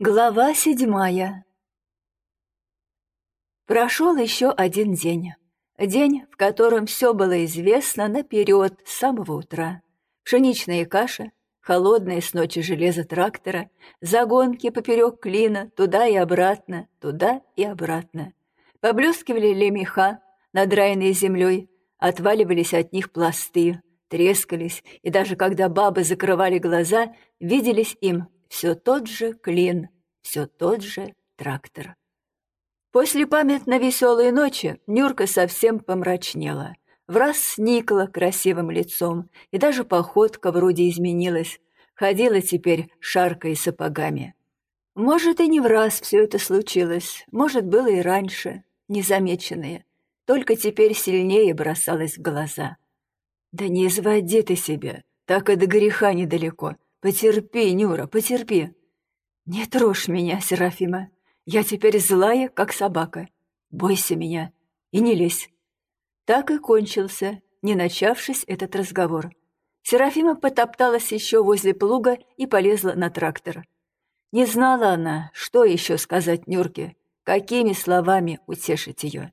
Глава седьмая Прошел еще один день. День, в котором все было известно наперед с самого утра. Пшеничная каша, холодное с ночи железо трактора, загонки поперек клина, туда и обратно, туда и обратно. Поблескивали лемеха, надраенные землей, отваливались от них пласты, трескались, и даже когда бабы закрывали глаза, виделись им все тот же клин, все тот же трактор. После памятно веселой ночи Нюрка совсем помрачнела, враз сникла красивым лицом, и даже походка вроде изменилась, ходила теперь шаркой сапогами. Может, и не в раз все это случилось, может, было и раньше, незамеченное, только теперь сильнее бросалось в глаза. «Да не изводи ты себя, так и до греха недалеко», Потерпи, Нюра, потерпи. Не трожь меня, Серафима. Я теперь злая, как собака. Бойся меня и не лезь. Так и кончился, не начавшись этот разговор. Серафима потопталась еще возле плуга и полезла на трактор. Не знала она, что еще сказать Нюрке, какими словами утешить ее.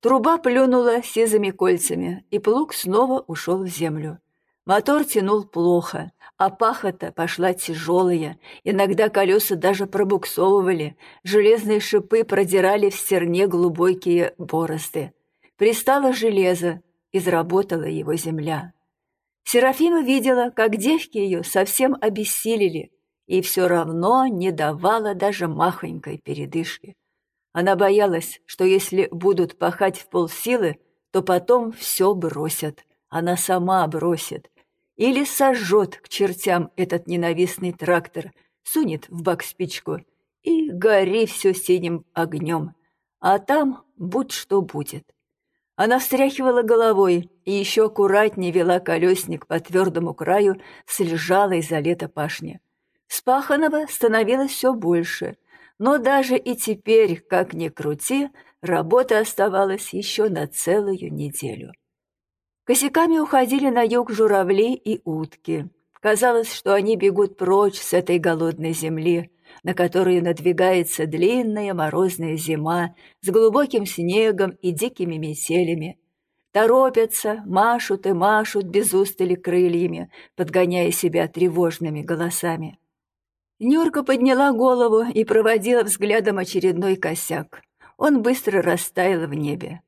Труба плюнула сизыми кольцами, и плуг снова ушел в землю. Мотор тянул плохо, а пахота пошла тяжелая, иногда колеса даже пробуксовывали, железные шипы продирали в стерне глубокие борозды. Пристало железо, изработала его земля. Серафима видела, как девки ее совсем обессилели, и все равно не давала даже махонькой передышки. Она боялась, что если будут пахать в полсилы, то потом все бросят. Она сама бросит, или сожжет к чертям этот ненавистный трактор, сунет в бак спичку и гори все синим огнем. А там будь что будет. Она встряхивала головой и еще аккуратнее вела колесник по твердому краю слежалой за лето пашни. Спаханного становилось все больше, но даже и теперь, как ни крути, работа оставалась еще на целую неделю. Косяками уходили на юг журавли и утки. Казалось, что они бегут прочь с этой голодной земли, на которую надвигается длинная морозная зима с глубоким снегом и дикими метелями. Торопятся, машут и машут без устали крыльями, подгоняя себя тревожными голосами. Нюрка подняла голову и проводила взглядом очередной косяк. Он быстро растаял в небе.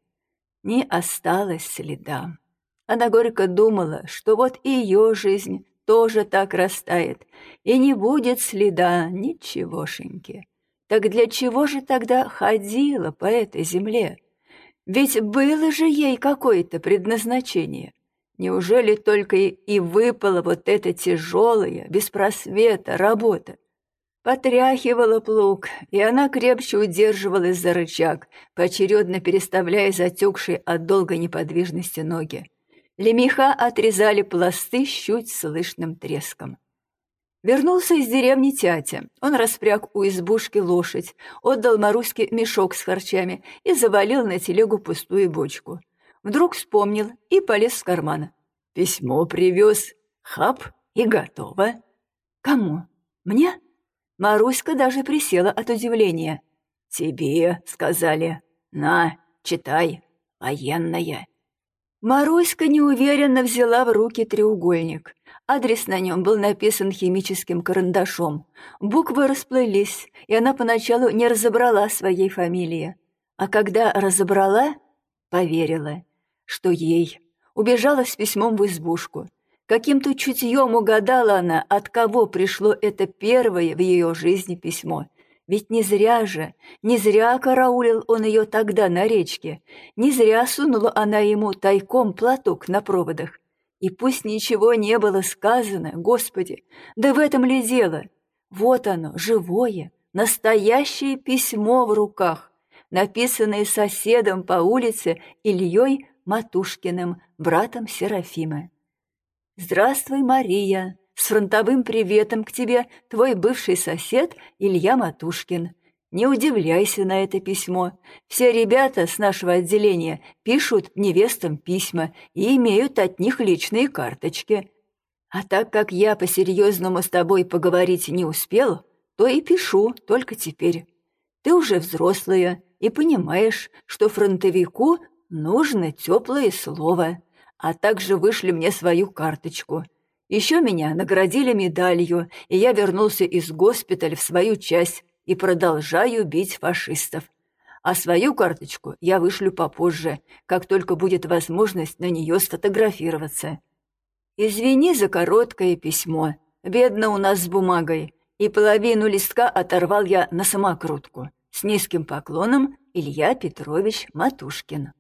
Не осталось следа. Она горько думала, что вот и ее жизнь тоже так растает, и не будет следа ничегошеньки. Так для чего же тогда ходила по этой земле? Ведь было же ей какое-то предназначение. Неужели только и выпала вот эта тяжелая, без просвета работа? Потряхивала плуг, и она крепче удерживалась за рычаг, поочередно переставляя затекшие от долгой неподвижности ноги. Лемеха отрезали пласты с чуть слышным треском. Вернулся из деревни тятя. Он распряг у избушки лошадь, отдал Маруське мешок с харчами и завалил на телегу пустую бочку. Вдруг вспомнил и полез в карман. «Письмо привез. Хап и готово». «Кому? Мне?» Маруська даже присела от удивления. «Тебе», — сказали. «На, читай, военная». Маруська неуверенно взяла в руки треугольник. Адрес на нем был написан химическим карандашом. Буквы расплылись, и она поначалу не разобрала своей фамилии. А когда разобрала, поверила, что ей. Убежала с письмом в избушку. Каким-то чутьем угадала она, от кого пришло это первое в ее жизни письмо — ведь не зря же, не зря караулил он ее тогда на речке, не зря сунула она ему тайком платок на проводах. И пусть ничего не было сказано, Господи, да в этом ли дело? Вот оно, живое, настоящее письмо в руках, написанное соседом по улице Ильей Матушкиным, братом Серафимы. «Здравствуй, Мария!» С фронтовым приветом к тебе твой бывший сосед Илья Матушкин. Не удивляйся на это письмо. Все ребята с нашего отделения пишут невестам письма и имеют от них личные карточки. А так как я по-серьезному с тобой поговорить не успел, то и пишу только теперь. Ты уже взрослая и понимаешь, что фронтовику нужно теплое слово, а также вышли мне свою карточку. Еще меня наградили медалью, и я вернулся из госпиталя в свою часть и продолжаю бить фашистов. А свою карточку я вышлю попозже, как только будет возможность на нее сфотографироваться. Извини за короткое письмо. Бедно у нас с бумагой. И половину листка оторвал я на самокрутку. С низким поклоном Илья Петрович Матушкин.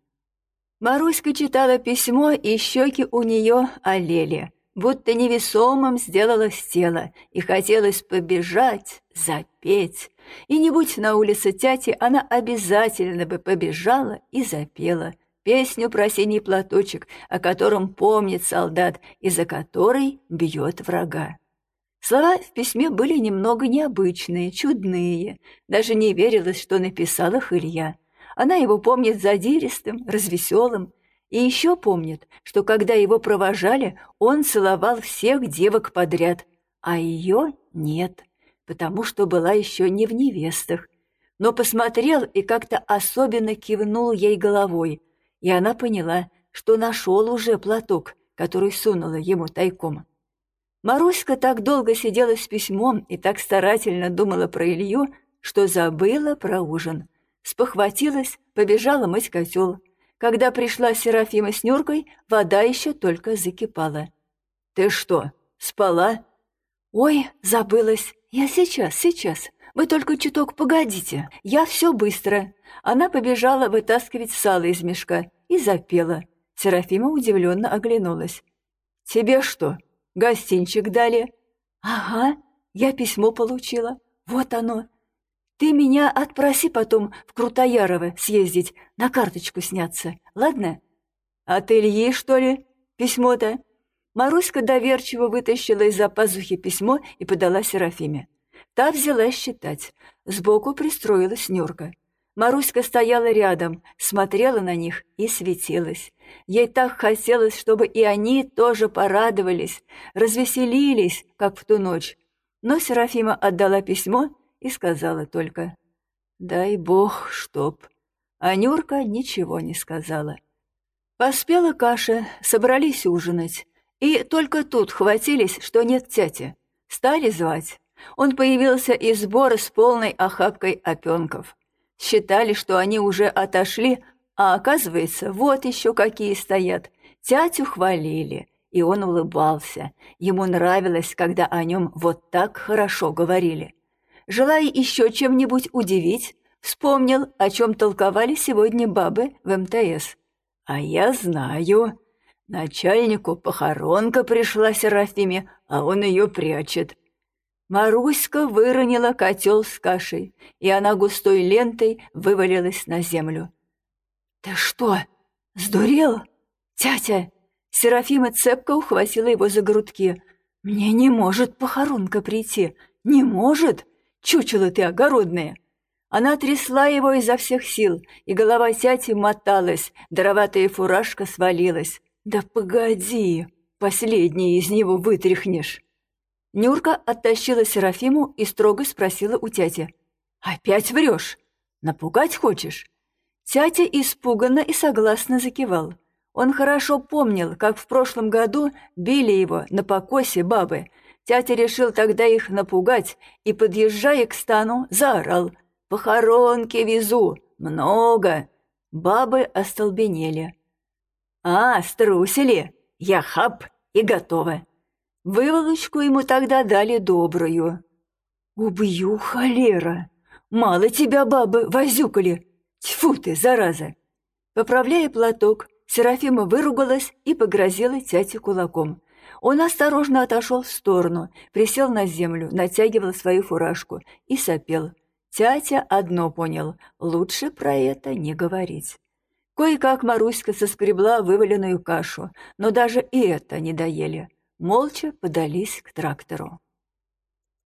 Маруська читала письмо, и щеки у нее олели, будто невесомым сделалось тело, и хотелось побежать, запеть. И не будь на улице тяти, она обязательно бы побежала и запела песню про синий платочек, о котором помнит солдат и за который бьет врага. Слова в письме были немного необычные, чудные. Даже не верилось, что написал их Илья. Она его помнит задиристым, развеселым. И еще помнит, что когда его провожали, он целовал всех девок подряд, а ее нет, потому что была еще не в невестах. Но посмотрел и как-то особенно кивнул ей головой, и она поняла, что нашел уже платок, который сунула ему тайком. Маруська так долго сидела с письмом и так старательно думала про Илью, что забыла про ужин. Спохватилась, побежала мыть котел. Когда пришла Серафима с Нюркой, вода еще только закипала. «Ты что, спала?» «Ой, забылась. Я сейчас, сейчас. Вы только чуток погодите. Я все быстро». Она побежала вытаскивать сало из мешка и запела. Серафима удивленно оглянулась. «Тебе что, Гостинчик дали. Ага, я письмо получила. Вот оно. Ты меня отпроси потом в Крутоярово съездить, на карточку сняться, ладно? От Ильи, что ли, письмо-то? Маруська доверчиво вытащила из-за пазухи письмо и подала Серафиме. Та взялась считать. Сбоку пристроилась Нюрка. Маруська стояла рядом, смотрела на них и светилась. Ей так хотелось, чтобы и они тоже порадовались, развеселились, как в ту ночь. Но Серафима отдала письмо и сказала только «Дай бог, чтоб». А Нюрка ничего не сказала. Поспела каша, собрались ужинать. И только тут хватились, что нет тети. Стали звать. Он появился из сбора с полной охапкой опенков. Считали, что они уже отошли, а оказывается, вот еще какие стоят. Тятю хвалили, и он улыбался. Ему нравилось, когда о нем вот так хорошо говорили. Желая еще чем-нибудь удивить, вспомнил, о чем толковали сегодня бабы в МТС. «А я знаю. Начальнику похоронка пришла Серафиме, а он ее прячет. Маруська выронила котел с кашей, и она густой лентой вывалилась на землю. «Ты что, сдурел? Тятя!» Серафима цепко ухватила его за грудки. «Мне не может похоронка прийти! Не может! Чучело ты огородное!» Она трясла его изо всех сил, и голова тяти моталась, дароватая фуражка свалилась. «Да погоди, последний из него вытряхнешь!» Нюрка оттащила Серафиму и строго спросила у тяти. «Опять врешь? Напугать хочешь?» Тятя испуганно и согласно закивал. Он хорошо помнил, как в прошлом году били его на покосе бабы. Тятя решил тогда их напугать и, подъезжая к стану, заорал. «Похоронки везу! Много!» Бабы остолбенели. «А, струсили! Я хап и готова!» Выволочку ему тогда дали добрую. «Убью, холера! Мало тебя, бабы, возюкали! Тьфу ты, зараза!» Поправляя платок, Серафима выругалась и погрозила тяте кулаком. Он осторожно отошел в сторону, присел на землю, натягивал свою фуражку и сопел. Тятя одно понял — лучше про это не говорить. Кое-как Маруська соскребла вываленную кашу, но даже и это не доели молча подались к трактору.